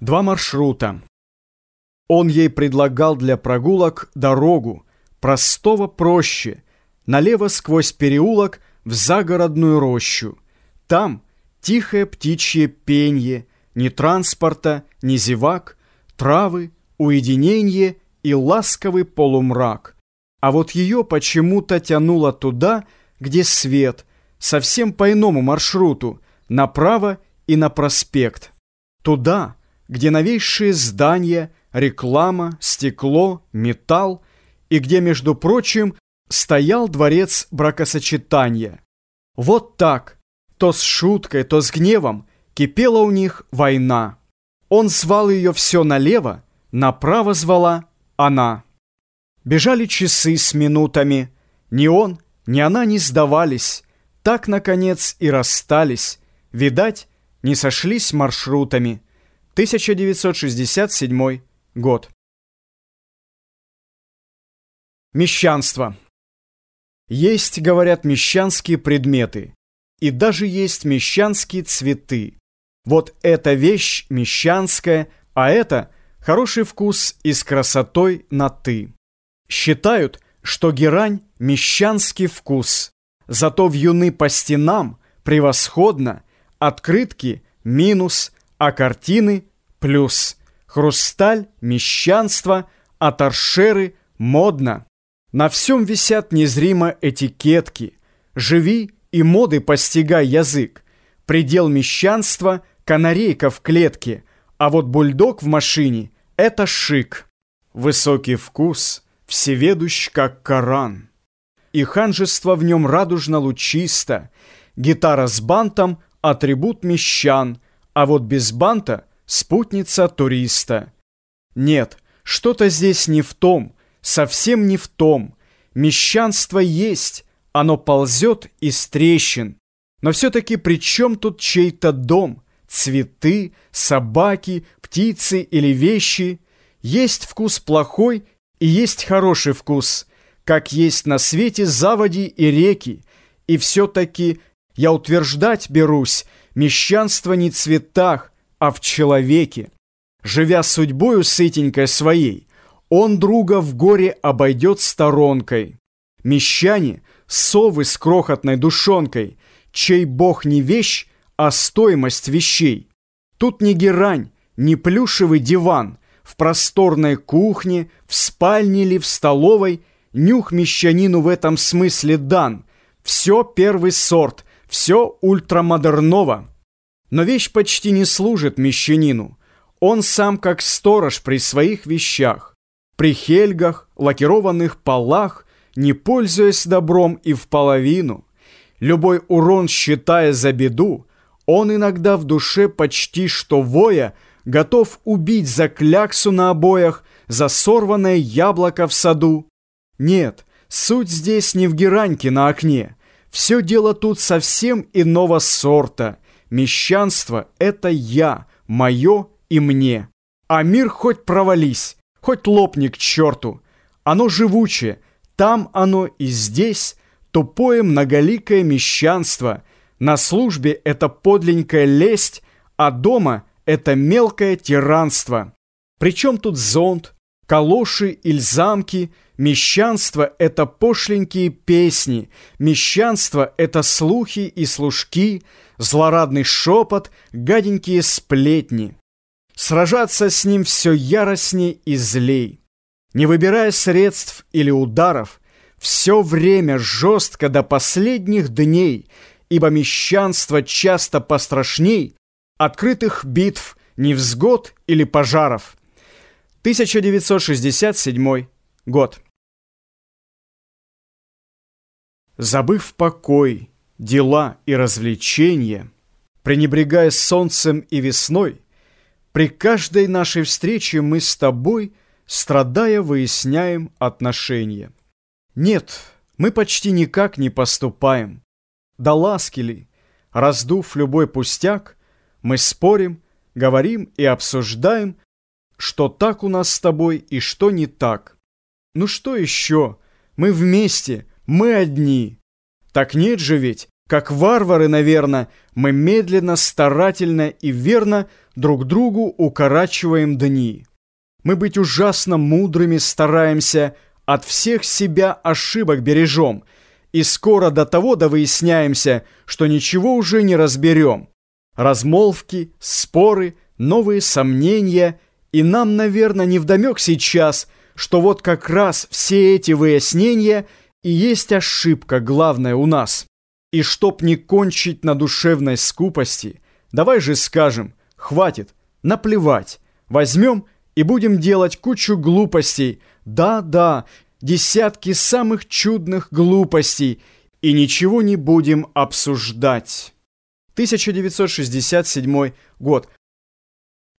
Два маршрута. Он ей предлагал для прогулок дорогу, простого проще, налево сквозь переулок в загородную рощу. Там тихое птичье пенье, ни транспорта, ни зевак, травы, уединение и ласковый полумрак. А вот ее почему-то тянуло туда, где свет, совсем по иному маршруту, направо и на проспект. Туда, где новейшие здания, реклама, стекло, металл, и где, между прочим, стоял дворец бракосочетания. Вот так, то с шуткой, то с гневом, кипела у них война. Он звал ее все налево, направо звала она. Бежали часы с минутами, ни он, ни она не сдавались, так, наконец, и расстались, видать, не сошлись маршрутами. 1967 год. Мещанство. Есть, говорят, мещанские предметы, и даже есть мещанские цветы. Вот эта вещь мещанская, а это хороший вкус и с красотой на «ты». Считают, что герань – мещанский вкус, зато вьюны по стенам превосходно, открытки – минус, а картины плюс. Хрусталь, мещанство, а торшеры модно. На всем висят незримо этикетки. Живи и моды постигай язык. Предел мещанства – канарейка в клетке, а вот бульдог в машине – это шик. Высокий вкус, всеведущ как Коран. И ханжество в нем радужно-лучисто. Гитара с бантом – атрибут мещан, а вот без банта – спутница туриста. Нет, что-то здесь не в том, совсем не в том. Мещанство есть, оно ползет из трещин. Но все-таки при чем тут чей-то дом? Цветы, собаки, птицы или вещи? Есть вкус плохой и есть хороший вкус, как есть на свете заводи и реки. И все-таки я утверждать берусь, мещанство не в цветах, а в человеке. Живя судьбою сытенькой своей, он друга в горе обойдет сторонкой. Мещане — совы с крохотной душонкой, чей бог не вещь, а стоимость вещей. Тут не герань, не плюшевый диван, в просторной кухне, в спальне или в столовой, нюх мещанину в этом смысле дан. Все первый сорт, все ультрамодерново. Но вещь почти не служит мещанину. Он сам как сторож при своих вещах, при хельгах, лакированных полах, не пользуясь добром и в половину. Любой урон считая за беду, он иногда в душе почти что воя готов убить за кляксу на обоях, за сорванное яблоко в саду. Нет, суть здесь не в гераньке на окне. Все дело тут совсем иного сорта — Мещанство — это я, мое и мне. А мир хоть провались, хоть лопни к черту. Оно живучее, там оно и здесь тупое многоликое мещанство. На службе это подленькая лесть, а дома это мелкое тиранство. Причем тут зонт, калоши или замки, мещанство — это пошленькие песни, мещанство — это слухи и служки, злорадный шепот, гаденькие сплетни. Сражаться с ним все яростней и злей. Не выбирая средств или ударов, все время жестко до последних дней, ибо мещанство часто пострашней открытых битв, невзгод или пожаров. 1967 год. Забыв покой, дела и развлечения, пренебрегая солнцем и весной, при каждой нашей встрече мы с тобой, страдая, выясняем отношения. Нет, мы почти никак не поступаем. Да ласки ли, раздув любой пустяк, мы спорим, говорим и обсуждаем, что так у нас с тобой и что не так. Ну что еще? Мы вместе, мы одни. Так нет же ведь, Как варвары, наверное, мы медленно, старательно и верно друг другу укорачиваем дни. Мы быть ужасно мудрыми стараемся, от всех себя ошибок бережем, и скоро до того довыясняемся, что ничего уже не разберем. Размолвки, споры, новые сомнения, и нам, наверное, невдомек сейчас, что вот как раз все эти выяснения и есть ошибка главная у нас. И чтоб не кончить на душевной скупости, давай же скажем, хватит, наплевать, возьмем и будем делать кучу глупостей, да-да, десятки самых чудных глупостей, и ничего не будем обсуждать. 1967 год.